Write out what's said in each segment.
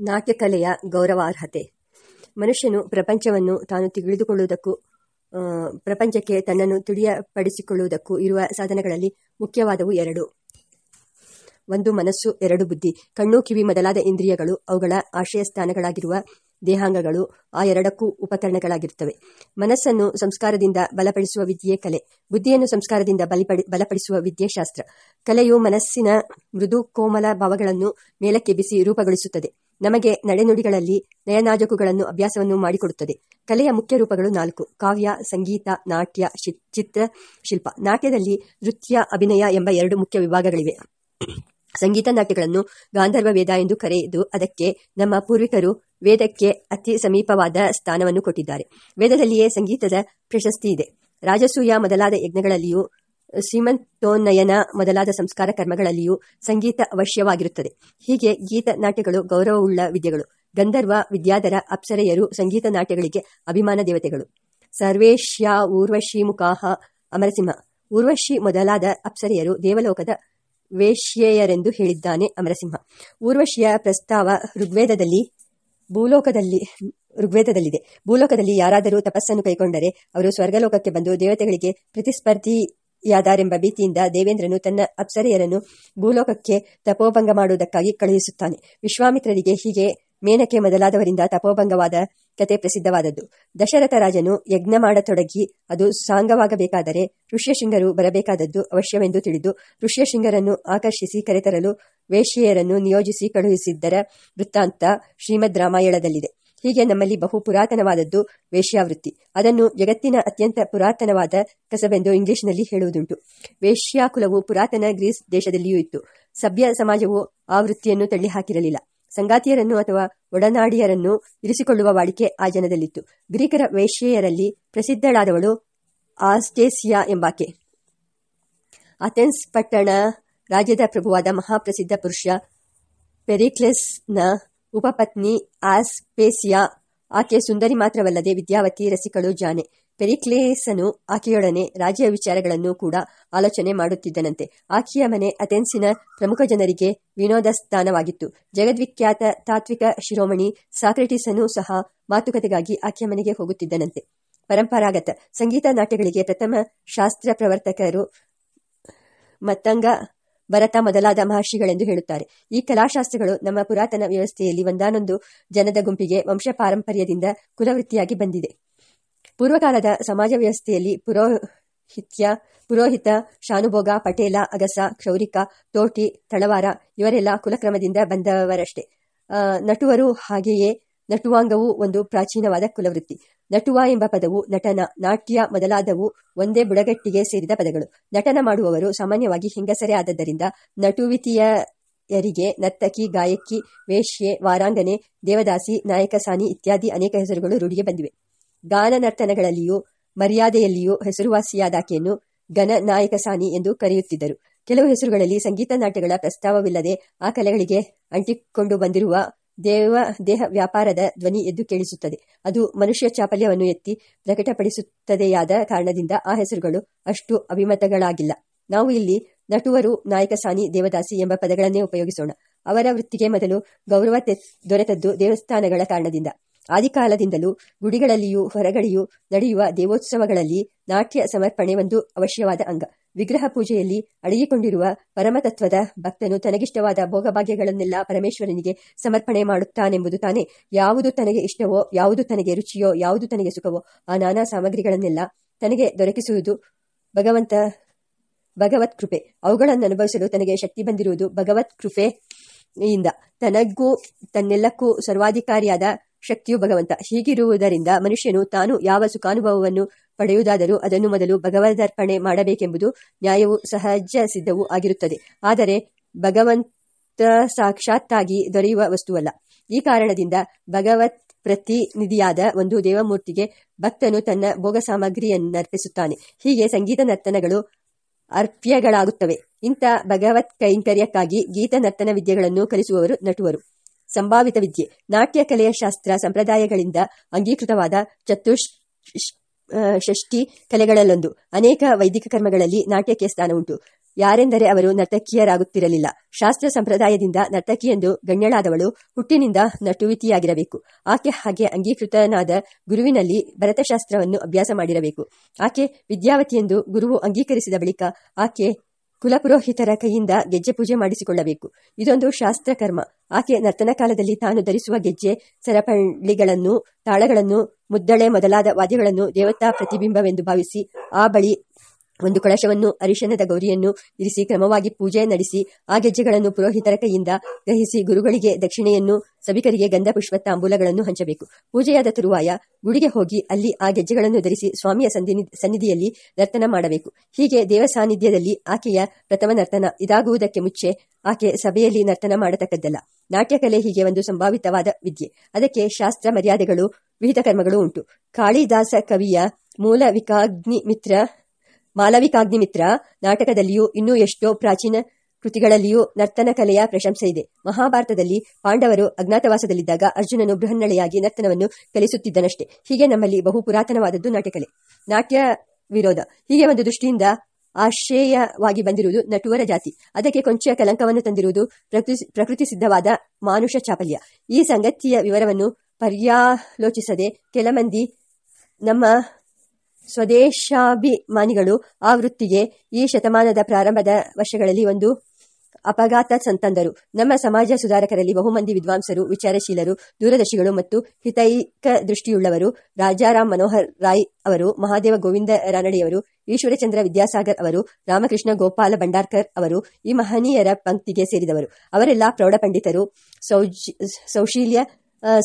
ನಾಟ್ಯಕಲೆಯ ಗೌರವಾರ್ಹತೆ. ಮನುಷ್ಯನು ಪ್ರಪಂಚವನ್ನು ತಾನು ತಿಳಿದುಕೊಳ್ಳುವುದಕ್ಕೂ ಪ್ರಪಂಚಕ್ಕೆ ತನ್ನನ್ನು ತಿಳಿಯಪಡಿಸಿಕೊಳ್ಳುವುದಕ್ಕೂ ಇರುವ ಸಾಧನಗಳಲ್ಲಿ ಮುಖ್ಯವಾದವು ಎರಡು. ಒಂದು ಮನಸ್ಸು, ಎರಡು ಬುದ್ಧಿ. ಕಣ್ಣು, ಕಿವಿ ಮೊದಲಾದ ಇಂದ್ರಿಯಗಳು, ಅವುಗಳ ಆಶಯ ಸ್ಥಾನಗಳಾಗಿರುವ ದೇಹಾಂಗಗಳು, ಆ ಎರಡಕ್ಕೂ ಉಪಕರಣಗಳಾಗಿರುತ್ತವೆ. ಮನಸ್ಸನ್ನು ಸಂಸ್ಕಾರದಿಂದ ಬಲಪಡಿಸುವ ವಿದ್ಯೆ ಕಲೆ. ಬುದ್ಧಿಯನ್ನು ಸಂಸ್ಕಾರದಿಂದ ಬಲಿಪಡಿ, ಬಲಪಡಿಸುವ ವಿದ್ಯೆ ಶಾಸ್ತ್ರ ಕಲೆಯು ಮನಸ್ಸಿನ ಮೃದು ಕೋಮಲ ಭಾವಗಳನ್ನು ಮೇಲಕ್ಕೆ ಬಿಸಿ ರೂಪಗೊಳಿಸುತ್ತದೆ. ನಮಗೆ ನಡೆನುಡಿಗಳಲ್ಲಿ ನಯನಾಜಕುಗಳನ್ನು ಅಭ್ಯಾಸವನ್ನು ಮಾಡಿಕೊಡುತ್ತದೆ. ಕಲೆಯ ಮುಖ್ಯ ರೂಪಗಳು ನಾಲ್ಕು. ಕಾವ್ಯ, ಸಂಗೀತ, ನಾಟ್ಯ ಚಿತ್ರ, ಶಿಲ್ಪ. ನಾಟ್ಯದಲ್ಲಿ ನೃತ್ಯ, ಅಭಿನಯ ಎಂಬ ಎರಡು ಮುಖ್ಯ ವಿಭಾಗಗಳಿವೆ. ಸಂಗೀತ ನಾಟ್ಯಗಳನ್ನು ಗಾಂಧರ್ವ ವೇದ ಎಂದು ಕರೆದು ಅದಕ್ಕೆ ನಮ್ಮ ಪೂರ್ವಿಕರು ವೇದಕ್ಕೆ ಅತಿ ಸಮೀಪವಾದ ಸ್ಥಾನವನ್ನು ಕೊಟ್ಟಿದ್ದಾರೆ. ವೇದದಲ್ಲಿಯೇ ಸಂಗೀತದ ಪ್ರಶಸ್ತಿ ಇದೆ. ರಾಜಸೂಯ ಮೊದಲಾದ ಯಜ್ಞಗಳಲ್ಲಿಯೂ ಸೀಮಂತೋನ್ನಯನ ಮೊದಲಾದ ಸಂಸ್ಕಾರ ಕರ್ಮಗಳಲ್ಲಿಯೂ ಸಂಗೀತ ಅವಶ್ಯವಾಗಿರುತ್ತದೆ. ಹೀಗೆ ಗೀತ ನಾಟ್ಯಗಳು ಗೌರವವುಳ್ಳ ವಿದ್ಯೆಗಳು. ಗಂಧರ್ವ, ವಿದ್ಯಾಧರ, ಅಪ್ಸರೆಯರು ಸಂಗೀತ ನಾಟ್ಯಗಳಿಗೆ ಅಭಿಮಾನ ದೇವತೆಗಳು. ಸರ್ವೇಶ್ಯ ಊರ್ವಶಿ ಮುಖಾಹ ಅಮರಸಿಂಹ. ಊರ್ವಶಿ ಮೊದಲಾದ ಅಪ್ಸರೆಯರು ದೇವಲೋಕದ ವೇಶ್ಯೆಯರೆಂದು ಹೇಳಿದ್ದಾನೆ ಅಮರಸಿಂಹ. ಊರ್ವಶಿಯ ಪ್ರಸ್ತಾವ ಋಗ್ವೇದದಲ್ಲಿ ಭೂಲೋಕದಲ್ಲಿ, ಋಗ್ವೇದದಲ್ಲಿದೆ. ಭೂಲೋಕದಲ್ಲಿ ಯಾರಾದರೂ ತಪಸ್ಸನ್ನು ಕೈಗೊಂಡರೆ ಅವರು ಸ್ವರ್ಗಲೋಕಕ್ಕೆ ಬಂದು ದೇವತೆಗಳಿಗೆ ಪ್ರತಿಸ್ಪರ್ಧಿಯಾದಾರೆಂಬ ಭೀತಿಯಿಂದ ದೇವೇಂದ್ರನು ತನ್ನ ಅಪ್ಸರೆಯರನ್ನು ಭೂಲೋಕಕ್ಕೆ ತಪೋಭಂಗ ಮಾಡುವುದಕ್ಕಾಗಿ ಕಳುಹಿಸುತ್ತಾನೆ. ವಿಶ್ವಾಮಿತ್ರರಿಗೆ ಹೀಗೆ ಮೇನಕೆ ಮೊದಲಾದವರಿಂದ ತಪೋಭಂಗವಾದ ಕತೆ ಪ್ರಸಿದ್ಧವಾದದ್ದು. ದಶರಥ ರಾಜನು ಯಜ್ಞ ಮಾಡತೊಡಗಿ ಅದು ಸಾಂಗವಾಗಬೇಕಾದರೆ ಋಷ್ಯಶೃಂಗರು ಬರಬೇಕಾದದ್ದು ಅವಶ್ಯವೆಂದು ತಿಳಿದು ಋಷ್ಯಶೃಂಗರನ್ನು ಆಕರ್ಷಿಸಿ ಕರೆತರಲು ವೇಶ್ಯೆಯರನ್ನು ನಿಯೋಜಿಸಿ ಕಳುಹಿಸಿದ್ದರ ವೃತ್ತಾಂತ ಶ್ರೀಮದ್ ರಾಮಾಯಣದಲ್ಲಿದೆ. ಹೀಗೆ ನಮ್ಮಲ್ಲಿ ಬಹು ಪುರಾತನವಾದದ್ದು ವೇಶ್ಯಾವೃತ್ತಿ. ಅದನ್ನು ಜಗತ್ತಿನ ಅತ್ಯಂತ ಪುರಾತನವಾದ ಕಸಬೆಂದು ಇಂಗ್ಲಿಷ್ನಲ್ಲಿ ಹೇಳುವುದುಂಟು. ವೇಶ್ಯಾಕುಲವು ಪುರಾತನ ಗ್ರೀಸ್ ದೇಶದಲ್ಲಿಯೂ ಇತ್ತು. ಸಭ್ಯ ಸಮಾಜವು ಆ ವೃತ್ತಿಯನ್ನು ತಳ್ಳಿಹಾಕಿರಲಿಲ್ಲ. ಸಂಗಾತಿಯರನ್ನು ಅಥವಾ ಒಡನಾಡಿಯರನ್ನು ಇರಿಸಿಕೊಳ್ಳುವ ವಾಡಿಕೆ ಆ ಜನದಲ್ಲಿತ್ತು. ಗ್ರೀಕರ ವೇಶ್ಯೆಯರಲ್ಲಿ ಪ್ರಸಿದ್ಧಳಾದವಳು ಆಸ್ಟೇಸಿಯಾ ಎಂಬಾಕೆ. ಅಥೆನ್ಸ್ ಪಟ್ಟಣ ರಾಜ್ಯದ ಪ್ರಭುವಾದ ಮಹಾಪ್ರಸಿದ್ಧ ಪುರುಷ ಪೆರಿಕ್ಲೆಸ್ನ ಉಪಪತ್ನಿ ಆಸ್ಪೇಸಿಯಾ ಆಕೆ ಸುಂದರಿ ಮಾತ್ರವಲ್ಲದೆ ವಿದ್ಯಾವತಿ ರಸಿಕಳು ಜಾನೆ. ಪೆರಿಕ್ಲೇಸನು ಆಕೆಯೊಡನೆ ರಾಜ್ಯ ವಿಚಾರಗಳನ್ನು ಕೂಡ ಆಲೋಚನೆ ಮಾಡುತ್ತಿದ್ದನಂತೆ. ಆಕೆಯ ಮನೆ ಅಥೆನ್ಸಿನ ಪ್ರಮುಖ ಜನರಿಗೆ ವಿನೋದ ಸ್ಥಾನವಾಗಿತ್ತು ಜಗದ್ವಿಖ್ಯಾತ ತಾತ್ವಿಕ ಶಿರೋಮಣಿ ಸಾಕ್ರೆಟಿಸನು ಸಹ ಮಾತುಕತೆಗಾಗಿ ಆಕೆಯ ಮನೆಗೆ ಹೋಗುತ್ತಿದ್ದನಂತೆ. ಪರಂಪರಾಗತ ಸಂಗೀತ ನಾಟ್ಯಗಳಿಗೆ ಪ್ರಥಮ ಶಾಸ್ತ್ರ ಪ್ರವರ್ತಕರು ಮತ್ತಂಗ ಭರತ ಮೊದಲಾದ ಮಹರ್ಷಿಗಳೆಂದು ಹೇಳುತ್ತಾರೆ. ಈ ಕಲಾಶಾಸ್ತ್ರಗಳು ನಮ್ಮ ಪುರಾತನ ವ್ಯವಸ್ಥೆಯಲ್ಲಿ ಒಂದಾನೊಂದು ಜನದ ಗುಂಪಿಗೆ ವಂಶ ಪಾರಂಪರ್ಯದಿಂದ ಕುಲವೃತ್ತಿಯಾಗಿ ಬಂದಿದೆ. ಪೂರ್ವಕಾಲದ ಸಮಾಜ ವ್ಯವಸ್ಥೆಯಲ್ಲಿ ಪುರೋಹಿತ್ಯ, ಪುರೋಹಿತ, ಶಾನುಭೋಗ, ಪಟೇಲ, ಅಗಸ, ಕ್ಷೌರಿಕ, ತೋಟಿ, ತಳವಾರ ಇವರೆಲ್ಲ ಕುಲಕ್ರಮದಿಂದ ಬಂದವರಷ್ಟೇ. ನಟುವರು ಹಾಗೆಯೇ ನಟುವಾಂಗವು ಒಂದು ಪ್ರಾಚೀನವಾದ ಕುಲವೃತ್ತಿ. ನಟುವ ಎಂಬ ಪದವು ನಟನ, ನಾಟ್ಯ ಮೊದಲಾದವು ಒಂದೇ ಬುಡಗಟ್ಟಿಗೆ ಸೇರಿದ ಪದಗಳು. ನಟನ ಮಾಡುವವರು ಸಾಮಾನ್ಯವಾಗಿ ಹೆಂಗಸರೇ ಆದದ್ದರಿಂದ ನಟುವಿತಿಯರಿಗೆ ನರ್ತಕಿ, ಗಾಯಕಿ, ವೇಶ್ಯೆ, ವಾರಾಂಗನೆ, ದೇವದಾಸಿ, ನಾಯಕಸಾನಿ ಇತ್ಯಾದಿ ಅನೇಕ ಹೆಸರುಗಳು ರೂಢಿಗೆ ಬಂದಿವೆ. ಗಾನ ನರ್ತನಗಳಲ್ಲಿಯೂ, ಮರ್ಯಾದೆಯಲ್ಲಿಯೂ ಹೆಸರುವಾಸಿಯಾದಾಕೆಯನ್ನು ಘನ ನಾಯಕ ಸಾನಿ ಎಂದು ಕರೆಯುತ್ತಿದ್ದರು. ಕೆಲವು ಹೆಸರುಗಳಲ್ಲಿ ಸಂಗೀತ ನಾಟ್ಯಗಳ ಪ್ರಸ್ತಾವವಿಲ್ಲದೆ ಆ ಕಲೆಗಳಿಗೆ ಅಂಟಿಕೊಂಡು ಬಂದಿರುವ ದೇವ, ದೇಹ ವ್ಯಾಪಾರದ ಧ್ವನಿ ಎದ್ದು ಕೇಳಿಸುತ್ತದೆ. ಅದು ಮನುಷ್ಯ ಚಾಪಲ್ಯವನ್ನು ಎತ್ತಿ ಪ್ರಕಟಪಡಿಸುತ್ತದೆಯಾದ ಕಾರಣದಿಂದ ಆ ಹೆಸರುಗಳು ಅಷ್ಟು ಅಭಿಮತಗಳಾಗಿಲ್ಲ. ನಾವು ಇಲ್ಲಿ ನಟುವರು ನಾಯಕ ಸಾನಿ ದೇವದಾಸಿ ಎಂಬ ಪದಗಳನ್ನೇ ಉಪಯೋಗಿಸೋಣ. ಅವರ ವೃತ್ತಿಗೆ ಮೊದಲು ಗೌರವ ದೊರೆತದ್ದು ದೇವಸ್ಥಾನಗಳ ಕಾರಣದಿಂದ. ಆದಿಕಾಲದಿಂದಲೂ ಗುಡಿಗಳಲ್ಲಿಯೂ ಹೊರಗಡೆಯೂ ನಡೆಯುವ ದೇವೋತ್ಸವಗಳಲ್ಲಿ ನಾಟ್ಯ ಸಮರ್ಪಣೆ ಒಂದು ಅವಶ್ಯವಾದ ಅಂಗ. ವಿಗ್ರಹ ಪೂಜೆಯಲ್ಲಿ ಅಡಗಿಕೊಂಡಿರುವ ಪರಮತತ್ವದ ಭಕ್ತನು ತನಗಿಷ್ಟವಾದ ಭೋಗಭಾಗ್ಯಗಳನ್ನೆಲ್ಲ ಪರಮೇಶ್ವರನಿಗೆ ಸಮರ್ಪಣೆ ಮಾಡುತ್ತಾನೆಂಬುದು ತಾನೇ. ಯಾವುದು ತನಗೆ ಇಷ್ಟವೋ, ಯಾವುದು ತನಗೆ ರುಚಿಯೋ, ಯಾವುದು ತನಗೆ ಸುಖವೋ, ಆ ನಾನಾ ಸಾಮಗ್ರಿಗಳನ್ನೆಲ್ಲ ತನಗೆ ದೊರಕಿಸುವುದು ಭಗವಂತ, ಭಗವತ್ ಕೃಪೆ. ಅವುಗಳನ್ನು ಅನುಭವಿಸಲು ತನಗೆ ಶಕ್ತಿ ಬಂದಿರುವುದು ಭಗವತ್ ಕೃಪೆಯಿಂದ. ತನಗೂ, ತನ್ನೆಲ್ಲಕ್ಕೂ ಸರ್ವಾಧಿಕಾರಿಯಾದ ಶಕ್ತಿಯು ಭಗವಂತ. ಹೀಗಿರುವುದರಿಂದ ಮನುಷ್ಯನು ತಾನು ಯಾವ ಸುಖಾನುಭವವನ್ನು ಪಡೆಯುವುದಾದರೂ ಅದನ್ನು ಮೊದಲು ಭಗವದರ್ಪಣೆ ಮಾಡಬೇಕೆಂಬುದು ನ್ಯಾಯವು ಸಹಜ ಸಿದ್ಧವೂ ಆಗಿರುತ್ತದೆ. ಆದರೆ ಭಗವಂತ ಸಾಕ್ಷಾತ್ತಾಗಿ ದೊರೆಯುವ ವಸ್ತುವಲ್ಲ. ಈ ಕಾರಣದಿಂದ ಭಗವತ್ ಪ್ರತಿನಿಧಿಯಾದ ಒಂದು ದೇವಮೂರ್ತಿಗೆ ಭಕ್ತನು ತನ್ನ ಭೋಗ ಸಾಮಗ್ರಿಯನ್ನರ್ಪಿಸುತ್ತಾನೆ. ಹೀಗೆ ಸಂಗೀತ ನರ್ತನಗಳು ಅರ್ಪ್ಯಗಳಾಗುತ್ತವೆ. ಇಂಥ ಭಗವತ್ ಕೈಂಕರ್ಯಕ್ಕಾಗಿ ಗೀತ ನರ್ತನ ವಿದ್ಯೆಗಳನ್ನು ಕಲಿಸುವವರು, ನಟುವರು. ಸಂಭಾವಿತ ವಿದ್ಯೆ. ನಾಟ್ಯ ಕಲೆಯ ಶಾಸ್ತ್ರ ಸಂಪ್ರದಾಯಗಳಿಂದ ಅಂಗೀಕೃತವಾದ ಚತುಷ್ ಷಷ್ಠಿ ಕಲೆಗಳಲ್ಲೊಂದು. ಅನೇಕ ವೈದಿಕ ಕರ್ಮಗಳಲ್ಲಿ ನಾಟ್ಯಕ್ಕೆ ಸ್ಥಾನ ಉಂಟು. ಯಾರೆಂದರೆ ಅವರು ನರ್ತಕಿಯರಾಗುತ್ತಿರಲಿಲ್ಲ. ಶಾಸ್ತ್ರ ಸಂಪ್ರದಾಯದಿಂದ ನರ್ತಕಿಯೆಂದು ಗಣ್ಯಳಾದವಳು ಹುಟ್ಟಿನಿಂದ ನಟುವಿತಿಯಾಗಿರಬೇಕು. ಆಕೆ ಹಾಗೆ ಅಂಗೀಕೃತನಾದ ಗುರುವಿನಲ್ಲಿ ಭರತಶಾಸ್ತ್ರವನ್ನು ಅಭ್ಯಾಸ ಮಾಡಿರಬೇಕು. ಆಕೆ ವಿದ್ಯಾವತಿಯೆಂದು ಗುರುವು ಅಂಗೀಕರಿಸಿದ ಬಳಿಕ ಆಕೆ ಕುಲಪುರೋಹಿತರ ಕೈಯಿಂದ ಗೆಜ್ಜೆ ಪೂಜೆ ಮಾಡಿಸಿಕೊಳ್ಳಬೇಕು. ಇದೊಂದು ಶಾಸ್ತ್ರಕರ್ಮ ಆಕೆ ನರ್ತನ ಕಾಲದಲ್ಲಿ ತಾನು ಧರಿಸುವ ಗೆಜ್ಜೆ, ಸರಪಳಿಗಳನ್ನು, ತಾಳಗಳನ್ನು, ಮುದ್ದಳೆ ಮೊದಲಾದ ವಾದ್ಯಗಳನ್ನು ದೇವತಾ ಪ್ರತಿಬಿಂಬವೆಂದು ಭಾವಿಸಿ ಆ ಬಳಿ ಒಂದು ಕಳಶವನ್ನು ಅರಿಶನದ ಗೌರಿಯನ್ನು ಇರಿಸಿ ಕ್ರಮವಾಗಿ ಪೂಜೆ ನಡೆಸಿ, ಆ ಗೆಜ್ಜೆಗಳನ್ನು ಪುರೋಹಿತರ ಕೈಯಿಂದ ಗ್ರಹಿಸಿ ಗುರುಗಳಿಗೆ ದಕ್ಷಿಣೆಯನ್ನು ಸಭಿಕರಿಗೆ ಗಂಧ ಪುಷ್ಪ ತಾಂಬೂಲಗಳನ್ನು ಹಂಚಬೇಕು. ಪೂಜೆಯಾದ ತರುವಾಯ ಗುಡಿಗೆ ಹೋಗಿ ಅಲ್ಲಿ ಆ ಗೆಜ್ಜೆಗಳನ್ನು ಧರಿಸಿ ಸ್ವಾಮಿಯ ಸನ್ನಿಧಿಯಲ್ಲಿ ನರ್ತನ ಮಾಡಬೇಕು. ಹೀಗೆ ದೇವ ಸಾನ್ನಿಧ್ಯದಲ್ಲಿ ಆಕೆಯ ಪ್ರಥಮ ನರ್ತನ ಇದಾಗುವುದಕ್ಕೆ ಮುಚ್ಚೆ ಆಕೆ ಸಭೆಯಲ್ಲಿ ನರ್ತನ ಮಾಡತಕ್ಕದ್ದಲ್ಲ. ನಾಟ್ಯಕಲೆ ಹೀಗೆ ಒಂದು ಸಂಭಾವಿತವಾದ ವಿದ್ಯೆ. ಅದಕ್ಕೆ ಶಾಸ್ತ್ರ ಮರ್ಯಾದೆಗಳು, ವಿಹಿತ ಕರ್ಮಗಳು ಉಂಟು. ಕಾಳಿದಾಸ ಕವಿಯ ಮೂಲ ವಿಕಾಗ್ನಿ ಮಿತ್ರ ಮಾಲವಿಕಾಗ್ನಿಮಿತ್ರ ನಾಟಕದಲ್ಲಿಯೂ ಇನ್ನೂ ಎಷ್ಟೋ ಪ್ರಾಚೀನ ಕೃತಿಗಳಲ್ಲಿಯೂ ನರ್ತನ ಕಲೆಯ ಪ್ರಶಂಸೆ ಇದೆ. ಮಹಾಭಾರತದಲ್ಲಿ ಪಾಂಡವರು ಅಜ್ಞಾತವಾಸದಲ್ಲಿದ್ದಾಗ ಅರ್ಜುನನು ಬೃಹನ್ನಳೆಯಾಗಿ ನರ್ತನವನ್ನು ಕಲಿಸುತ್ತಿದ್ದನಷ್ಟೇ. ಹೀಗೆ ನಮ್ಮಲ್ಲಿ ಬಹು ಪುರಾತನವಾದದ್ದು ನಾಟ್ಯಕಲೆ. ನಾಟ್ಯ ವಿರೋಧ. ಹೀಗೆ ಒಂದು ದೃಷ್ಟಿಯಿಂದ ಆಶ್ರಯವಾಗಿ ಬಂದಿರುವುದು ನಟುವರ ಜಾತಿ. ಅದಕ್ಕೆ ಕೊಂಚ ಕಲಂಕವನ್ನು ತಂದಿರುವುದು ಪ್ರಕೃತಿ ಸಿದ್ಧವಾದ ಮಾನುಷ ಚಾಪಲ್ಯ. ಈ ಸಂಗತಿಯ ವಿವರವನ್ನು ಪರ್ಯಾಲೋಚಿಸದೆ ಕೆಲ ನಮ್ಮ ಸ್ವದೇಶಾಭಿಮಾನಿಗಳು ಆ ವೃತ್ತಿಗೆ ಈ ಶತಮಾನದ ಪ್ರಾರಂಭದ ವರ್ಷಗಳಲ್ಲಿ ಒಂದು ಅಪಘಾತ ಸಂತಂದರು. ನಮ್ಮ ಸಮಾಜ ಸುಧಾರಕರಲ್ಲಿ ಬಹುಮಂದಿ ವಿದ್ವಾಂಸರು, ವಿಚಾರಶೀಲರು, ದೂರದರ್ಶಿಗಳು ಮತ್ತು ಹಿತೈಕ ದೃಷ್ಟಿಯುಳ್ಳವರು ರಾಜಾರಾಮ್ ಮನೋಹರ್ ರಾಯ್ ಅವರು, ಮಹಾದೇವ ಗೋವಿಂದ ರಾನಡಿಯವರು, ಈಶ್ವರಚಂದ್ರ ವಿದ್ಯಾಸಾಗರ್ ಅವರು, ರಾಮಕೃಷ್ಣ ಗೋಪಾಲ ಭಂಡಾರ್ಕರ್ ಅವರು, ಈ ಮಹನೀಯರ ಪಂಕ್ತಿಗೆ ಸೇರಿದವರು. ಅವರೆಲ್ಲ ಪ್ರೌಢ ಪಂಡಿತರು ಸೌಶೀಲ್ಯ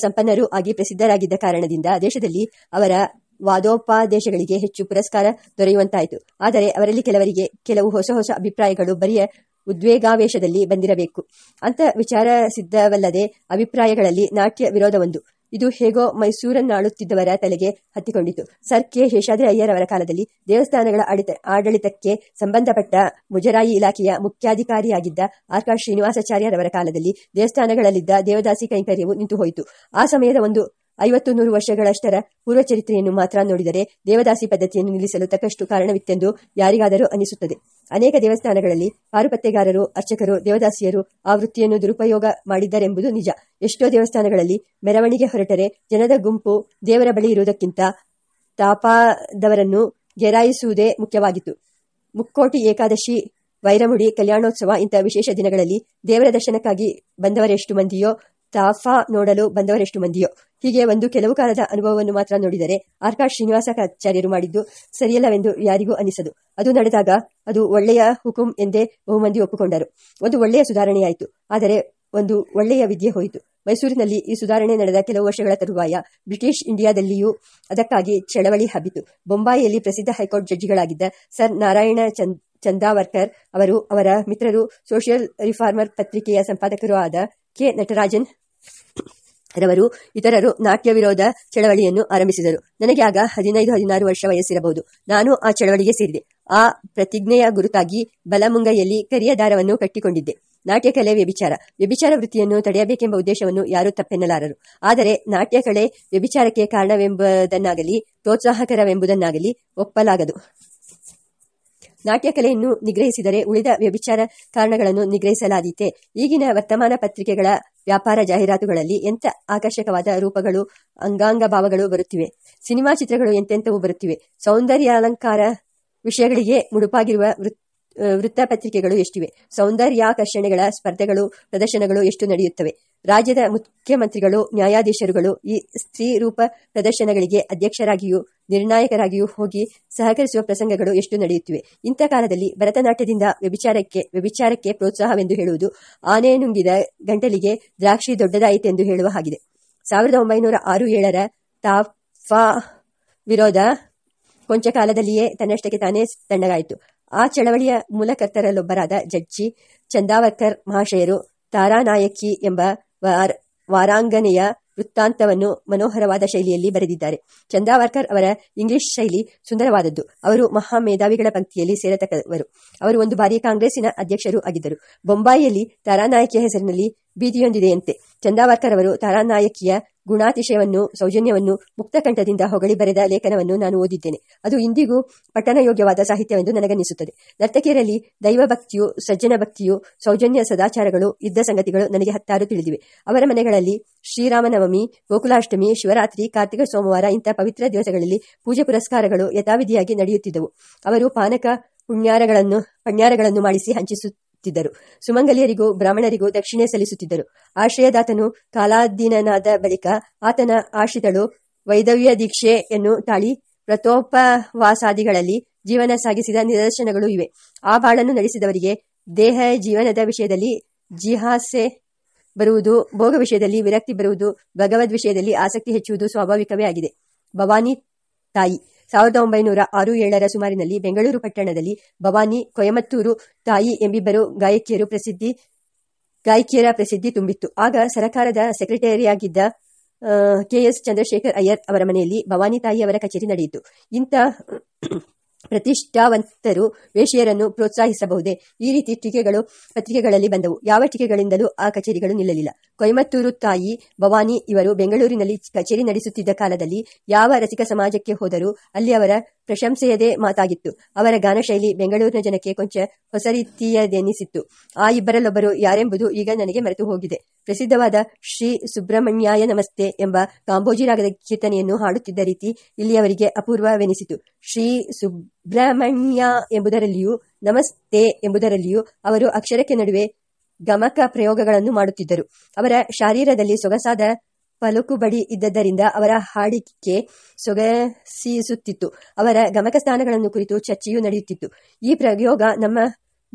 ಸಂಪನ್ನರು ಆಗಿ ಪ್ರಸಿದ್ಧರಾಗಿದ್ದ ಕಾರಣದಿಂದ ದೇಶದಲ್ಲಿ ಅವರ ವಾದೋಪಾದೇಶಗಳಿಗೆ ಹೆಚ್ಚು ಪುರಸ್ಕಾರ ದೊರೆಯುವಂತಾಯಿತು. ಆದರೆ ಅವರಲ್ಲಿ ಕೆಲವರಿಗೆ ಕೆಲವು ಹೊಸ ಹೊಸ ಅಭಿಪ್ರಾಯಗಳು ಬರಿಯ ಉದ್ವೇಗಾವೇಶದಲ್ಲಿ ಬಂದಿರಬೇಕು. ಅಂತ ವಿಚಾರ ಸಿದ್ಧವಲ್ಲದೆ ಅಭಿಪ್ರಾಯಗಳಲ್ಲಿ ನಾಟ್ಯ ವಿರೋಧವೊಂದು. ಇದು ಹೇಗೋ ಮೈಸೂರನ್ನಾಳುತ್ತಿದ್ದವರ ತಲೆಗೆ ಹತ್ತಿಕೊಂಡಿತು. Sir K. ಶೇಷಾದ್ರಿ ಅವರ ಕಾಲದಲ್ಲಿ ದೇವಸ್ಥಾನಗಳ ಆಡಳಿತಕ್ಕೆ ಸಂಬಂಧಪಟ್ಟ ಮುಜರಾಯಿ ಇಲಾಖೆಯ ಮುಖ್ಯಾಧಿಕಾರಿಯಾಗಿದ್ದ ಆರ್ ಶ್ರೀನಿವಾಸಾಚಾರ್ಯರವರ ಕಾಲದಲ್ಲಿ ದೇವಸ್ಥಾನಗಳಲ್ಲಿದ್ದ ದೇವದಾಸಿ ಕೈಂಕರ್ಯವು ನಿಂತು ಹೋಯಿತು ಆ ಸಮಯದ ಒಂದು ಐವತ್ತು ನೂರು ವರ್ಷಗಳಷ್ಟರ ಪೂರ್ವಚರಿತ್ರೆಯನ್ನು ಮಾತ್ರ ನೋಡಿದರೆ ದೇವದಾಸಿ ಪದ್ಧತಿಯನ್ನು ನಿಲ್ಲಿಸಲು ತಕ್ಕಷ್ಟು ಕಾರಣವಿತ್ತೆಂದು ಯಾರಿಗಾದರೂ ಅನಿಸುತ್ತದೆ. ಅನೇಕ ದೇವಸ್ಥಾನಗಳಲ್ಲಿ ಪಾರುಪತ್ತೆಗಾರರು ಅರ್ಚಕರು, ದೇವದಾಸಿಯರು ಆ ವೃತ್ತಿಯನ್ನು ದುರುಪಯೋಗ ಮಾಡಿದ್ದಾರೆಂಬುದು ನಿಜ. ಎಷ್ಟೋ ದೇವಸ್ಥಾನಗಳಲ್ಲಿ ಮೆರವಣಿಗೆ ಹೊರಟರೆ ಜನದ ಗುಂಪು ದೇವರ ಬಳಿ ಇರುವುದಕ್ಕಿಂತ ತಾಪಾದವರನ್ನು ಗೆರಾಯಿಸುವುದೇ ಮುಖ್ಯವಾಗಿತ್ತು. ಮುಕ್ಕೋಟಿ ಏಕಾದಶಿ, ವೈರಮುಡಿ, ಕಲ್ಯಾಣೋತ್ಸವ ಇಂತಹ ವಿಶೇಷ ದಿನಗಳಲ್ಲಿ ದೇವರ ದರ್ಶನಕ್ಕಾಗಿ ಬಂದವರೆಷ್ಟು ಮಂದಿಯೋ ತಾಫಾ ನೋಡಲು ಬಂದವರೆಷ್ಟು ಮಂದಿಯೋ. ಹೀಗೆ ಒಂದು ಕೆಲವು ಕಾಲದ ಅನುಭವವನ್ನು ಮಾತ್ರ ನೋಡಿದರೆ ಆರ್ಕಾಡ್ ಶ್ರೀನಿವಾಸಾಚಾರ್ಯರು ಮಾಡಿದ್ದು ಸರಿಯಲ್ಲವೆಂದು ಯಾರಿಗೂ ಅನಿಸದು. ಅದು ನಡೆದಾಗ ಅದು ಒಳ್ಳೆಯ ಹುಕುಂ ಎಂದೇ ಬಹುಮಂದಿ ಒಪ್ಪಿಕೊಂಡರು. ಒಂದು ಒಳ್ಳೆಯ ಸುಧಾರಣೆಯಾಯಿತು. ಆದರೆ ಒಂದು ಒಳ್ಳೆಯ ವಿದ್ಯೆ ಹೋಯಿತು. ಮೈಸೂರಿನಲ್ಲಿ ಈ ಸುಧಾರಣೆ ನಡೆದ ಕೆಲವು ವರ್ಷಗಳ ತರುವಾಯ ಬ್ರಿಟಿಷ್ ಇಂಡಿಯಾದಲ್ಲಿಯೂ ಅದಕ್ಕಾಗಿ ಚಳವಳಿ ಹಬ್ಬಿತು. ಬೊಂಬಾಯಿಯಲ್ಲಿ ಪ್ರಸಿದ್ಧ ಹೈಕೋರ್ಟ್ ಜಡ್ಜಿಗಳಾಗಿದ್ದ ಸರ್ ನಾರಾಯಣ ಚಂದ್ ಚಂದಾವರ್ಕರ್ ಅವರು ಅವರ ಮಿತ್ರರು ಸೋಷಿಯಲ್ ರಿಫಾರ್ಮರ್ ಪತ್ರಿಕೆಯ ಸಂಪಾದಕರೂ ಆದ ಕೆ ನಟರಾಜನ್ ರವರು, ಇತರರು ನಾಟ್ಯ ವಿರೋಧ ಚಳವಳಿಯನ್ನು ಆರಂಭಿಸಿದರು. ನನಗೆ ಆಗ ಹದಿನೈದು, ಹದಿನಾರು ವರ್ಷ ವಯಸ್ಸಿರಬಹುದು. ನಾನು ಆ ಚಳವಳಿಗೆ ಸೇರಿದೆ. ಆ ಪ್ರತಿಜ್ಞೆಯ ಗುರುತಾಗಿ ಬಲಮುಂಗೈಯಲ್ಲಿ ಕರಿಯ ದಾರವನ್ನು ಕಟ್ಟಿಕೊಂಡಿದ್ದೆ ನಾಟ್ಯಕಲೆ ವ್ಯಭಿಚಾರ. ವ್ಯಭಿಚಾರ ವೃತ್ತಿಯನ್ನು ತಡೆಯಬೇಕೆಂಬ ಉದ್ದೇಶವನ್ನು ಯಾರೂ ತಪ್ಪೆನ್ನಲಾರರು. ಆದರೆ ನಾಟ್ಯ ಕಲೆ ವ್ಯಭಿಚಾರಕ್ಕೆ ಕಾರಣವೆಂಬುದನ್ನಾಗಲಿ, ಪ್ರೋತ್ಸಾಹಕರವೆಂಬುದನ್ನಾಗಲಿ ಒಪ್ಪಲಾಗದು. ನಾಟ್ಯಕಲೆಯನ್ನು ನಿಗ್ರಹಿಸಿದರೆ ಉಳಿದ ವ್ಯಭಿಚಾರ ಕಾರಣಗಳನ್ನು ನಿಗ್ರಹಿಸಲಾದೀತೆ. ಈಗಿನ ವರ್ತಮಾನ ಪತ್ರಿಕೆಗಳ ವ್ಯಾಪಾರ ಜಾಹೀರಾತುಗಳಲ್ಲಿ ಎಂಥ ಆಕರ್ಷಕವಾದ ರೂಪಗಳು, ಅಂಗಾಂಗ ಭಾವಗಳು ಬರುತ್ತಿವೆ. ಸಿನಿಮಾ ಚಿತ್ರಗಳು ಎಂತೆಂಥವು ಬರುತ್ತಿವೆ. ಸೌಂದರ್ಯಾಲಂಕಾರ ವಿಷಯಗಳಿಗೆ ಮುಡುಪಾಗಿರುವ ವೃತ್ತಪತ್ರಿಕೆಗಳು ಎಷ್ಟಿವೆ. ಸೌಂದರ್ಯಾಕರ್ಷಣೆಗಳ ಸ್ಪರ್ಧೆಗಳು, ಪ್ರದರ್ಶನಗಳು ಎಷ್ಟು ನಡೆಯುತ್ತವೆ. ರಾಜ್ಯದ ಮುಖ್ಯಮಂತ್ರಿಗಳು, ನ್ಯಾಯಾಧೀಶರುಗಳು ಈ ಸ್ತ್ರೀ ರೂಪ ಪ್ರದರ್ಶನಗಳಿಗೆ ಅಧ್ಯಕ್ಷರಾಗಿಯೂ ನಿರ್ಣಾಯಕರಾಗಿಯೂ ಹೋಗಿ ಸಹಕರಿಸುವ ಪ್ರಸಂಗಗಳು ಎಷ್ಟು ನಡೆಯುತ್ತಿವೆ. ಇಂಥ ಕಾಲದಲ್ಲಿ ಭರತನಾಟ್ಯದಿಂದ ವ್ಯಭಿಚಾರಕ್ಕೆ ವ್ಯಭಿಚಾರಕ್ಕೆ ಪ್ರೋತ್ಸಾಹವೆಂದು ಹೇಳುವುದು ಆನೆ ನುಂಗಿದ ಗಂಟಲಿಗೆ ದ್ರಾಕ್ಷಿ ದೊಡ್ಡದಾಯಿತೆಂದು ಹೇಳುವ ಹಾಗಿದೆ. ಸಾವಿರದ ಒಂಬೈನೂರ ಆರು ಏಳರ ತಾಫಾ ವಿರೋಧ ಕೊಂಚ ಕಾಲದಲ್ಲಿಯೇ ತನ್ನಷ್ಟಕ್ಕೆ ತಾನೇ ತಣ್ಣಗಾಯಿತು ಆ ಚಳವಳಿಯ ಮೂಲಕರ್ತರಲ್ಲೊಬ್ಬರಾದ ಜಡ್ಜಿ ಚಂದಾವರ್ಕರ್ ಮಹಾಶಯರು ತಾರಾನಾಯಕಿ ಎಂಬ ವಾರಾಂಗನೆಯ ವೃತ್ತಾಂತವನ್ನು ಮನೋಹರವಾದ ಶೈಲಿಯಲ್ಲಿ ಬರೆದಿದ್ದಾರೆ. ಚಂದಾವರ್ಕರ್ ಅವರ ಇಂಗ್ಲಿಷ್ ಶೈಲಿ ಸುಂದರವಾದದ್ದು. ಅವರು ಮಹಾ ಮೇಧಾವಿಗಳ ಪಂಕ್ತಿಯಲ್ಲಿ ಸೇರತಕ್ಕವರು. ಅವರು ಒಂದು ಬಾರಿ ಕಾಂಗ್ರೆಸ್ಸಿನ ಅಧ್ಯಕ್ಷರೂ ಆಗಿದ್ದರು. ಬೊಂಬಾಯಿಯಲ್ಲಿ ತಾರಾನಾಯಕಿಯ ಹೆಸರಿನಲ್ಲಿ ಭೀತಿಯೊಂದಿದೆಯಂತೆ ಚಂದಾವರ್ಕರ್ ಅವರು ತಾರಾನಾಯಕಿಯ ಗುಣಾತಿಶಯವನ್ನು, ಸೌಜನ್ಯವನ್ನು, ಮುಕ್ತಕಂಠದಿಂದ ಹೊಗಳಿ ಬರೆದ ಲೇಖನವನ್ನು ನಾನು ಓದಿದ್ದೇನೆ. ಅದು ಇಂದಿಗೂ ಪಠನಯೋಗ್ಯವಾದ ಸಾಹಿತ್ಯವೆಂದು ನನಗನ್ನಿಸುತ್ತದೆ. ನರ್ತಕಿಯರಲ್ಲಿ ದೈವಭಕ್ತಿಯು ಸಜ್ಜನ ಭಕ್ತಿಯು ಸೌಜನ್ಯ ಸದಾಚಾರಗಳು ಇದ್ದ ಸಂಗತಿಗಳು ನನಗೆ ಹತ್ತಾರು ತಿಳಿದಿವೆ. ಅವರ ಮನೆಗಳಲ್ಲಿ ಶ್ರೀರಾಮನವಮಿ, ಗೋಕುಲಾಷ್ಟಮಿ, ಶಿವರಾತ್ರಿ, ಕಾರ್ತಿಕ ಸೋಮವಾರ ಇಂಥ ಪವಿತ್ರ ದಿವಸಗಳಲ್ಲಿ ಪೂಜೆ ಪುರಸ್ಕಾರಗಳು ಯಥಾವಿಧಿಯಾಗಿ ನಡೆಯುತ್ತಿದ್ದವು. ಅವರು ಪಾನಕ ಪುಣ್ಯಾರಗಳನ್ನು, ಪಣ್ಯಾರಗಳನ್ನು ಮಾಡಿಸಿ ಹಂಚಿಸುತ್ತಿದ್ದರು ಸುಮಂಗಲಿಯರಿಗೂ ಬ್ರಾಹ್ಮಣರಿಗೂ ದಕ್ಷಿಣೆ ಸಲ್ಲಿಸುತ್ತಿದ್ದರು. ಆಶ್ರಯದಾತನು ಕಾಲಾಧೀನನಾದ ಬಳಿಕ ಆತನ ಆಶ್ರಿತಳು ವೈದವ್ಯ ದೀಕ್ಷೆಯನ್ನು ತಾಳಿ ವ್ರತೋಪವಾಸಾದಿಗಳಲ್ಲಿ ಜೀವನ ಸಾಗಿಸಿದ ನಿದರ್ಶನಗಳು ಇವೆ. ಆ ಬಾಳನ್ನು ನಡೆಸಿದವರಿಗೆ ದೇಹ, ಜೀವನದ ವಿಷಯದಲ್ಲಿ ಜಿಹಾಸೆ ಬರುವುದು, ಭೋಗ ವಿಷಯದಲ್ಲಿ ವಿರಕ್ತಿ ಬರುವುದು, ಭಗವದ್ ವಿಷಯದಲ್ಲಿ ಆಸಕ್ತಿ ಹೆಚ್ಚುವುದು ಸ್ವಾಭಾವಿಕವೇ ಆಗಿದೆ. ಭವಾನಿ ತಾಯಿ. ಸಾವಿರದ ಒಂಬೈನೂರ ಆರು ಏಳರ ಸುಮಾರಿನಲ್ಲಿ ಬೆಂಗಳೂರು ಪಟ್ಟಣದಲ್ಲಿ ಭವಾನಿ ಕೊಯಮತ್ತೂರು ತಾಯಿ ಎಂಬಿಬ್ಬರು ಗಾಯಕಿಯರು ಪ್ರಸಿದ್ಧಿ, ಗಾಯಕಿಯರ ಪ್ರಸಿದ್ಧಿ ತುಂಬಿತ್ತು. ಆಗ ಸರಕಾರದ ಸೆಕ್ರೆಟರಿಯಾಗಿದ್ದ ಕೆಎಸ್ ಚಂದ್ರಶೇಖರ್ ಅಯ್ಯರ್ ಅವರ ಮನೆಯಲ್ಲಿ ಭವಾನಿ ತಾಯಿ ಅವರ ಕಚೇರಿ ನಡೆಯಿತು. ಇಂಥ ಪ್ರತಿಷ್ಠಾವಂತರು ವೇಷಿಯರನ್ನು ಪ್ರೋತ್ಸಾಹಿಸಬಹುದೇ? ಈ ರೀತಿ ಟೀಕೆಗಳು ಪತ್ರಿಕೆಗಳಲ್ಲಿ ಬಂದವು. ಯಾವ ಟೀಕೆಗಳಿಂದಲೂ ಆ ಕಚೇರಿಗಳು ನಿಲ್ಲಲಿಲ್ಲ. ಕೊಯಮತ್ತೂರು ತಾಯಿ ಭವಾನಿ ಇವರು ಬೆಂಗಳೂರಿನಲ್ಲಿ ಕಚೇರಿ ನಡೆಸುತ್ತಿದ್ದ ಕಾಲದಲ್ಲಿ ಯಾವ ರಸಿಕ ಸಮಾಜಕ್ಕೆ ಹೋದರೂ ಅಲ್ಲಿ ಅವರ ಪ್ರಶಂಸೆಯದೇ ಮಾತಾಗಿತ್ತು. ಅವರ ಗಾನಶೈಲಿ ಬೆಂಗಳೂರಿನ ಜನಕ್ಕೆ ಕೊಂಚ ಹೊಸ ರೀತಿಯದೆನಿಸಿತ್ತು ಆ ಇಬ್ಬರಲ್ಲೊಬ್ಬರು ಯಾರೆಂಬುದು ಈಗ ನನಗೆ ಮರೆತು ಹೋಗಿದೆ. ಪ್ರಸಿದ್ಧವಾದ ಶ್ರೀ ಸುಬ್ರಹ್ಮಣ್ಯಾಯ ನಮಸ್ತೆ ಎಂಬ ಕಾಂಬೋಜಿ ರಾಗದ ಕೀರ್ತನೆಯನ್ನು ಹಾಡುತ್ತಿದ್ದ ರೀತಿ ಇಲ್ಲಿ ಅವರಿಗೆ ಅಪೂರ್ವವೆನಿಸಿತು. ಶ್ರೀ ಸುಬ್ರಹ್ಮಣ್ಯ ಎಂಬುದರಲ್ಲಿಯೂ ನಮಸ್ತೆ ಎಂಬುದರಲ್ಲಿಯೂ ಅವರು ಅಕ್ಷರಕ್ಕೆ ನಡುವೆ ಗಮಕ ಪ್ರಯೋಗಗಳನ್ನು ಮಾಡುತ್ತಿದ್ದರು. ಅವರ ಶಾರೀರದಲ್ಲಿ ಸೊಗಸಾದ ಪಲುಕುಬಡಿ ಇದ್ದದ್ದರಿಂದ ಅವರ ಹಾಡಿಕೆ ಸೊಗಸಿಸುತ್ತಿತ್ತು. ಅವರ ಗಮಕ ಸ್ಥಾನಗಳನ್ನು ಕುರಿತು ಚರ್ಚೆಯೂ ನಡೆಯುತ್ತಿತ್ತು. ಈ ಪ್ರಯೋಗ ನಮ್ಮ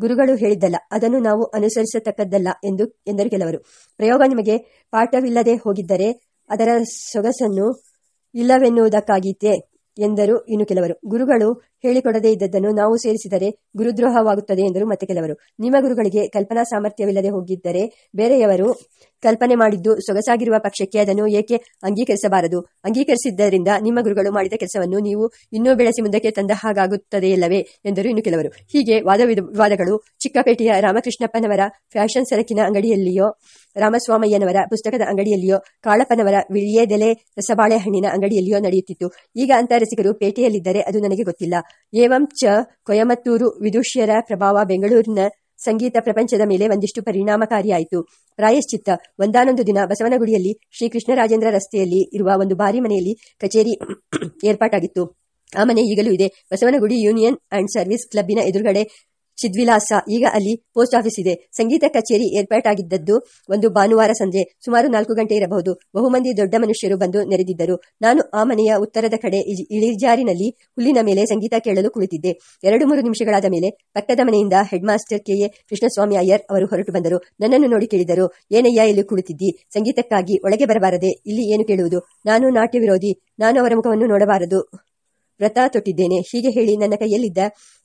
ಗುರುಗಳು ಹೇಳಿದ್ದಲ್ಲ. ಅದನ್ನು ನಾವು ಅನುಸರಿಸತಕ್ಕದ್ದಲ್ಲ ಎಂದು ಎಂದರು ಕೆಲವರು. ಪ್ರಯೋಗ ನಿಮಗೆ ಪಾಠವಿಲ್ಲದೆ ಹೋಗಿದ್ದರೆ ಅದರ ಸೊಗಸನ್ನು ಇಲ್ಲವೆನ್ನುವುದಕ್ಕಾಗೀತೆ ಎಂದರು ಇನ್ನು ಕೆಲವರು. ಗುರುಗಳು ಹೇಳಿಕೊಡದೇ ಇದ್ದದ್ದನ್ನು ನಾವು ಸೇರಿಸಿದರೆ ಗುರುದ್ರೋಹವಾಗುತ್ತದೆ ಎಂದರು ಮತ್ತೆ ಕೆಲವರು. ನಿಮ್ಮ ಗುರುಗಳಿಗೆ ಕಲ್ಪನಾ ಸಾಮರ್ಥ್ಯವಿಲ್ಲದೆ ಹೋಗಿದ್ದರೆ ಬೇರೆಯವರು ಕಲ್ಪನೆ ಮಾಡಿದ್ದು ಸೊಗಸಾಗಿರುವ ಪಕ್ಷಕ್ಕೆ ಅದನ್ನು ಏಕೆ ಅಂಗೀಕರಿಸಬಾರದು? ಅಂಗೀಕರಿಸಿದ್ದರಿಂದ ನಿಮ್ಮ ಗುರುಗಳು ಮಾಡಿದ ಕೆಲಸವನ್ನು ನೀವು ಇನ್ನೂ ಬೆಳೆಸಿ ಮುಂದಕ್ಕೆ ತಂದ ಹಾಗಾಗುತ್ತದೆಯಲ್ಲವೇ ಎಂದರು ಇನ್ನು ಕೆಲವರು. ಹೀಗೆ ವಾದ ವಿವಾದಗಳು ಚಿಕ್ಕಪೇಟೆಯ ರಾಮಕೃಷ್ಣಪ್ಪನವರ ಫ್ಯಾಷನ್ ಸರಕಿನ ಅಂಗಡಿಯಲ್ಲಿಯೋ, ರಾಮಸ್ವಾಮಯ್ಯನವರ ಪುಸ್ತಕದ ಅಂಗಡಿಯಲ್ಲಿಯೋ, ಕಾಳಪ್ಪನವರ ವಿಳಿಯದೆಲೆ ರಸಬಾಳೆಹಣ್ಣಿನ ಅಂಗಡಿಯಲ್ಲಿಯೋ ನಡೆಯುತ್ತಿತ್ತು. ಈಗ ಅಂತ ರಸಿಕರು ಪೇಟೆಯಲ್ಲಿದ್ದರೆ ಅದು ನನಗೆ ಗೊತ್ತಿಲ್ಲ. ಏವಂ ಚ ಕೊಯಮತ್ತೂರು ವಿದುಷ್ಯರ ಪ್ರಭಾವ ಬೆಂಗಳೂರಿನ ಸಂಗೀತ ಪ್ರಪಂಚದ ಮೇಲೆ ಒಂದಿಷ್ಟು ಪರಿಣಾಮಕಾರಿಯಾಯಿತು. ಪ್ರಾಯಶ್ಚಿತ್ತ, ಒಂದಾನೊಂದು ದಿನ ಬಸವನಗುಡಿಯಲ್ಲಿ ಶ್ರೀ ಕೃಷ್ಣರಾಜೇಂದ್ರ ರಸ್ತೆಯಲ್ಲಿ ಇರುವ ಒಂದು ಬಾರಿ ಮನೆಯಲ್ಲಿ ಕಚೇರಿ ಏರ್ಪಾಟಾಗಿತ್ತು. ಆ ಮನೆ ಈಗಲೂ ಇದೆ. ಬಸವನಗುಡಿ ಯೂನಿಯನ್ ಅಂಡ್ ಸರ್ವಿಸ್ ಕ್ಲಬ್ಬಿನ ಎದುರುಗಡೆ ಚಿದ್ವಿಲಾಸ. ಈಗ ಅಲ್ಲಿ ಪೋಸ್ಟ್ ಆಫೀಸ್ ಇದೆ. ಸಂಗೀತ ಕಚೇರಿ ಏರ್ಪಾಟಾಗಿದ್ದದ್ದು ಒಂದು ಭಾನುವಾರ ಸಂಜೆ. ಸುಮಾರು ನಾಲ್ಕು ಗಂಟೆ ಇರಬಹುದು. ಬಹುಮಂದಿ ದೊಡ್ಡ ಮನುಷ್ಯರು ಬಂದು ನೆರೆದಿದ್ದರು. ನಾನು ಆ ಮನೆಯ ಉತ್ತರದ ಕಡೆ ಇಳಿಜಾರಿನಲ್ಲಿ ಹುಲ್ಲಿನ ಮೇಲೆ ಸಂಗೀತ ಕೇಳಲು ಕುಳಿತಿದ್ದೆ. ಎರಡು ಮೂರು ನಿಮಿಷಗಳಾದ ಮೇಲೆ ಪಕ್ಕದ ಮನೆಯಿಂದ headmaster K A Krishnaswami Iyer ಅವರು ಹೊರಟು ಬಂದರು. ನನ್ನನ್ನು ನೋಡಿ ಕೇಳಿದರು. ಏನಯ್ಯ ಇಲ್ಲಿ ಕುಳಿತಿದ್ದಿ? ಸಂಗೀತಕ್ಕಾಗಿ ಒಳಗೆ ಬರಬಾರದೆ. ಇಲ್ಲಿ ಏನು ಕೇಳುವುದು? ನಾನು ನಾಟ್ಯ ವಿರೋಧಿ ನಾನು ಅವರ ಮುಖವನ್ನು ನೋಡಬಾರದು. ವ್ರತ ತೊಟ್ಟಿದ್ದೇನೆ ಹೀಗೆ ಹೇಳಿ ನನ್ನ ಕೈಯಲ್ಲಿದ್ದ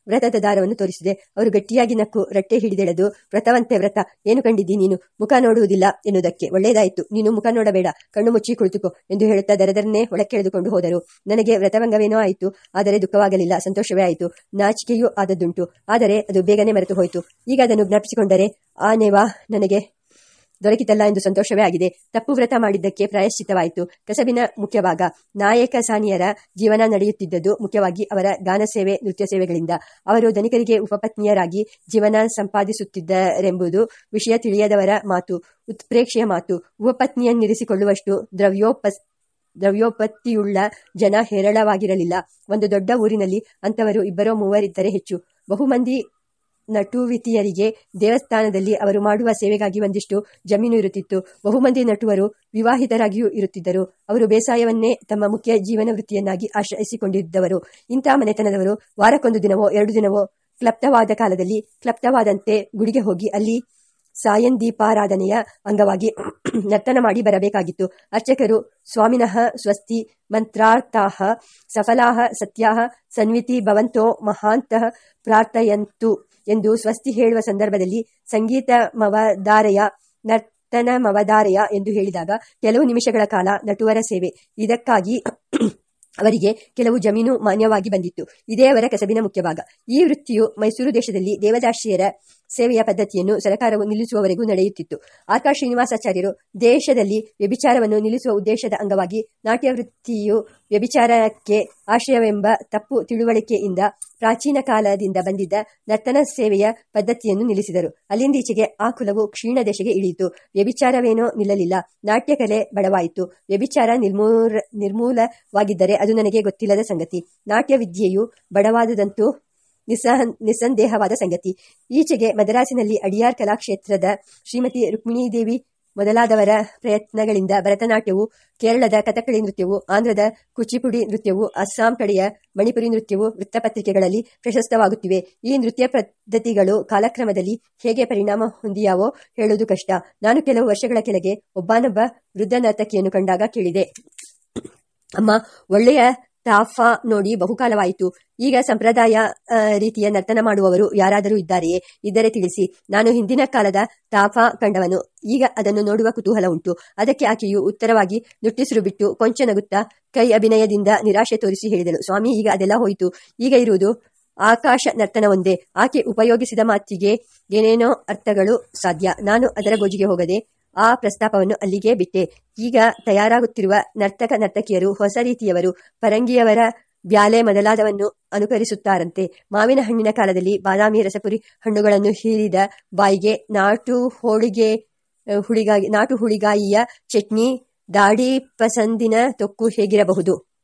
ವ್ರತದ ದಾರವನ್ನು ತೋರಿಸಿದೆ. ಅವರು ಗಟ್ಟಿಯಾಗಿ ನಕ್ಕು ರಟ್ಟೆ ಹಿಡಿದೆಳೆದು, ವ್ರತವಂತೆ ವ್ರತ, ಏನು ಕಂಡಿದ್ದಿ ನೀನು? ಮುಖ ನೋಡುವುದಿಲ್ಲ ಎನ್ನುವುದಕ್ಕೆ. ಒಳ್ಳೆಯದಾಯಿತು. ನೀನು ಮುಖ ನೋಡಬೇಡ. ಕಣ್ಣು ಮುಚ್ಚಿ ಕುಳಿತುಕೋ ಎಂದು ಹೇಳುತ್ತಾ ದರದರನ್ನೇ ಒಳಕ್ಕೆಳೆದುಕೊಂಡು ಹೋದರು. ನನಗೆ ವ್ರತಭಂಗವೇನೋ ಆಯಿತು. ಆದರೆ ದುಃಖವಾಗಲಿಲ್ಲ. ಸಂತೋಷವೇ ಆಯಿತು. ನಾಚಿಕೆಯೂ ಆದದ್ದುಂಟು. ಆದರೆ ಅದು ಬೇಗನೆ ಮರೆತು ಹೋಯಿತು ಈಗ ಅದನ್ನು ಜ್ಞಾಪಿಸಿಕೊಂಡರೆ ಆ ನೇವಾ ನನಗೆ ದೊರಕಿತಲ್ಲ ಎಂದು ಸಂತೋಷವೇ ಆಗಿದೆ. ತಪ್ಪು ವ್ರತ ಮಾಡಿದ್ದಕ್ಕೆ ಪ್ರಾಯಶ್ಚಿತವಾಯಿತು ಕಸಬಿನ ಮುಖ್ಯ ಭಾಗ ನಾಯಕ ಸಾನಿಯರ ಜೀವನ ನಡೆಯುತ್ತಿದ್ದದ್ದು ಮುಖ್ಯವಾಗಿ ಅವರ ಗಾನ ಸೇವೆ, ನೃತ್ಯ ಸೇವೆಗಳಿಂದ. ಅವರು ಧನಿಕರಿಗೆ ಉಪಪತ್ನಿಯರಾಗಿ ಜೀವನ ಸಂಪಾದಿಸುತ್ತಿದ್ದರೆಂಬುದು ವಿಷಯ ತಿಳಿಯದವರ ಮಾತು ಉತ್ಪ್ರೇಕ್ಷೆಯ ಮಾತು. ಉಪಪತ್ನಿಯನ್ನಿರಿಸಿಕೊಳ್ಳುವಷ್ಟು ದ್ರವ್ಯೋಪ ದ್ರವ್ಯೋಪತ್ತಿಯುಳ್ಳ ಜನ ಹೇರಳವಾಗಿರಲಿಲ್ಲ. ಒಂದು ದೊಡ್ಡ ಊರಿನಲ್ಲಿ ಅಂತವರು ಇಬ್ಬರೋ ಮೂವರಿದ್ದರೆ ಹೆಚ್ಚು. ಬಹುಮಂದಿ ನಟುವಿತಿಯರಿಗೆ ದೇವಸ್ಥಾನದಲ್ಲಿ ಅವರು ಮಾಡುವ ಸೇವೆಗಾಗಿ ಒಂದಿಷ್ಟು ಜಮೀನು ಇರುತ್ತಿತ್ತು. ಬಹುಮಂದಿ ನಟುವರು ವಿವಾಹಿತರಾಗಿಯೂ ಇರುತ್ತಿದ್ದರು. ಅವರು ಬೇಸಾಯವನ್ನೇ ತಮ್ಮ ಮುಖ್ಯ ಜೀವನ ವೃತ್ತಿಯನ್ನಾಗಿ ಆಶ್ರಯಿಸಿಕೊಂಡಿದ್ದವರು. ಇಂಥ ಮನೆತನದವರು ವಾರಕ್ಕೊಂದು ದಿನವೋ, ಎರಡು ದಿನವೋ, ಕ್ಲಪ್ತವಾದ ಕಾಲದಲ್ಲಿ ಕ್ಲಪ್ತವಾದಂತೆ ಗುಡಿಗೆ ಹೋಗಿ ಅಲ್ಲಿ ಸಾಯಂದೀಪಾರಾಧನೆಯ ಅಂಗವಾಗಿ ನರ್ತನ ಮಾಡಿ ಬರಬೇಕಾಗಿತ್ತು. ಅರ್ಚಕರು ಸ್ವಾಮಿನಃ ಸ್ವಸ್ತಿ ಮಂತ್ರಾರ್ಥಾಹ ಸಫಲಾಹ ಸತ್ಯಾಹ ಸನ್ವಿತಿ ಭವಂತೋ ಮಹಾಂತಃ ಪ್ರಾರ್ಥಯಂತು ಎಂದು ಸ್ವಸ್ತಿ ಹೇಳುವ ಸಂದರ್ಭದಲ್ಲಿ ಸಂಗೀತ ಮವದಾರೆಯ ನರ್ತನ ಮವದಾರೆಯ ಎಂದು ಹೇಳಿದಾಗ ಕೆಲವು ನಿಮಿಷಗಳ ಕಾಲ ನಟುವರ ಸೇವೆ. ಇದಕ್ಕಾಗಿ ಅವರಿಗೆ ಕೆಲವು ಜಮೀನು ಮಾನ್ಯವಾಗಿ ಬಂದಿತ್ತು. ಇದೇ ಅವರ ಕಸಬಿನ ಮುಖ್ಯ ಭಾಗ ಈ ವೃತ್ತಿಯು ಮೈಸೂರು ದೇಶದಲ್ಲಿ ದೇವದಾಸಿಯರ ಸೇವೆಯ ಪದ್ಧತಿಯನ್ನು ಸರಕಾರವು ನಿಲ್ಲಿಸುವವರೆಗೂ ನಡೆಯುತ್ತಿತ್ತು. ಆರ್ಕಾ ಶ್ರೀನಿವಾಸಾಚಾರ್ಯರು ದೇಶದಲ್ಲಿ ವ್ಯಭಿಚಾರವನ್ನು ನಿಲ್ಲಿಸುವ ಉದ್ದೇಶದ ಅಂಗವಾಗಿ ನಾಟ್ಯ ವೃತ್ತಿಯು ವ್ಯಭಿಚಾರಕ್ಕೆ ಆಶ್ರಯವೆಂಬ ತಪ್ಪು ತಿಳುವಳಿಕೆಯಿಂದ ಪ್ರಾಚೀನ ಕಾಲದಿಂದ ಬಂದಿದ್ದ ನರ್ತನ ಸೇವೆಯ ಪದ್ಧತಿಯನ್ನು ನಿಲ್ಲಿಸಿದರು. ಅಲ್ಲಿಂದೀಚೆಗೆ ಆ ಕುಲವು ಕ್ಷೀಣ ದೇಶಕ್ಕೆ ಇಳಿಯಿತು. ವ್ಯಭಿಚಾರವೇನೋ ನಿಲ್ಲಲಿಲ್ಲ. ನಾಟ್ಯಕಲೆ ಬಡವಾಯಿತು. ವ್ಯಭಿಚಾರ ನಿರ್ಮೂಲ ನಿರ್ಮೂಲವಾಗಿದ್ದರೆ ಅದು ನನಗೆ ಗೊತ್ತಿಲ್ಲದ ಸಂಗತಿ. ನಾಟ್ಯ ವಿದ್ಯೆಯು ಬಡವಾದುದಂತೂ ನಿಸ್ಸಹ, ನಿಸ್ಸಂದೇಹವಾದ ಸಂಗತಿ. ಈಚೆಗೆ ಮದರಾಸಿನಲ್ಲಿ ಅಡಿಯಾರ್ ಕಲಾಕ್ಷೇತ್ರದ ಶ್ರೀಮತಿ ರುಕ್ಮಿಣೀದೇವಿ ಮೊದಲಾದವರ ಪ್ರಯತ್ನಗಳಿಂದ ಭರತನಾಟ್ಯವು, ಕೇರಳದ ಕಥಕಳಿ ನೃತ್ಯವು, ಆಂಧ್ರದ ಕುಚಿಪುಡಿ ನೃತ್ಯವು, ಅಸ್ಸಾಂ ಕಡೆಯ ಮಣಿಪುರಿ ನೃತ್ಯವು ವೃತ್ತಪತ್ರಿಕೆಗಳಲ್ಲಿ ಪ್ರಶಸ್ತವಾಗುತ್ತಿವೆ. ಈ ನೃತ್ಯ ಪದ್ಧತಿಗಳು ಕಾಲಕ್ರಮದಲ್ಲಿ ಹೇಗೆ ಪರಿಣಾಮ ಹೊಂದಿಯಾವೋ ಹೇಳುವುದು ಕಷ್ಟ. ನಾನು ಕೆಲವು ವರ್ಷಗಳ ಕೆಳಗೆ ಒಬ್ಬನೊಬ್ಬ ವೃದ್ಧ ನರ್ತಕಿಯನ್ನು ಕಂಡಾಗ ಕೇಳಿದೆ. ಅಮ್ಮ, ಒಳ್ಳೆಯ ತಾಫಾ ನೋಡಿ ಬಹುಕಾಲವಾಯಿತು. ಈಗ ಸಂಪ್ರದಾಯ ರೀತಿಯ ನರ್ತನ ಮಾಡುವವರು ಯಾರಾದರೂ ಇದ್ದಾರೆಯೇ? ಇದ್ದರೆ ತಿಳಿಸಿ. ನಾನು ಹಿಂದಿನ ಕಾಲದ ತಾಫಾ ಕಂಡವನು. ಈಗ ಅದನ್ನು ನೋಡುವ ಕುತೂಹಲ ಉಂಟು. ಅದಕ್ಕೆ ಆಕೆಯು ಉತ್ತರವಾಗಿ ನುಟ್ಟಿಸಿರು ಬಿಟ್ಟು ಕೊಂಚ ನಗುತ್ತಾ ಕೈ ಅಭಿನಯದಿಂದ ನಿರಾಶೆ ತೋರಿಸಿ ಹೇಳಿದಳು. ಸ್ವಾಮಿ, ಈಗ ಅದೆಲ್ಲ ಹೋಯಿತು. ಈಗ ಇರುವುದು ಆಕಾಶ ನರ್ತನ ಒಂದೇ ಆಕೆ ಉಪಯೋಗಿಸಿದ ಮಾತಿಗೆ ಏನೇನೋ ಅರ್ಥಗಳು ಸಾಧ್ಯ. ನಾನು ಅದರ ಗೋಜಿಗೆ ಹೋಗದೆ ಆ ಪ್ರಸ್ತಾಪವನ್ನು ಅಲ್ಲಿಗೆ ಬಿಟ್ಟೆ. ಈಗ ತಯಾರಾಗುತ್ತಿರುವ ನರ್ತಕ ನರ್ತಕಿಯರು, ಹೊಸ ರೀತಿಯವರು, ಪರಂಗಿಯವರ ಬ್ಯಾಲೆ ಮೊದಲಾದವನ್ನು ಅನುಕರಿಸುತ್ತಾರಂತೆ. ಮಾವಿನ ಹಣ್ಣಿನ ಕಾಲದಲ್ಲಿ ಬಾದಾಮಿ ರಸಪುರಿ ಹಣ್ಣುಗಳನ್ನು ಹೀರಿದ ಬಾಯಿಗೆ ನಾಟು ಹೋಳಿಗೆ ಹುಳಿಗಾಯಿ ನಾಟು ಹುಳಿಗಾಯಿಯ ಚಟ್ನಿ, ದಾಡಿ ಪಸಂದಿನ ತೊಕ್ಕು ಹೇಗಿರಬಹುದು?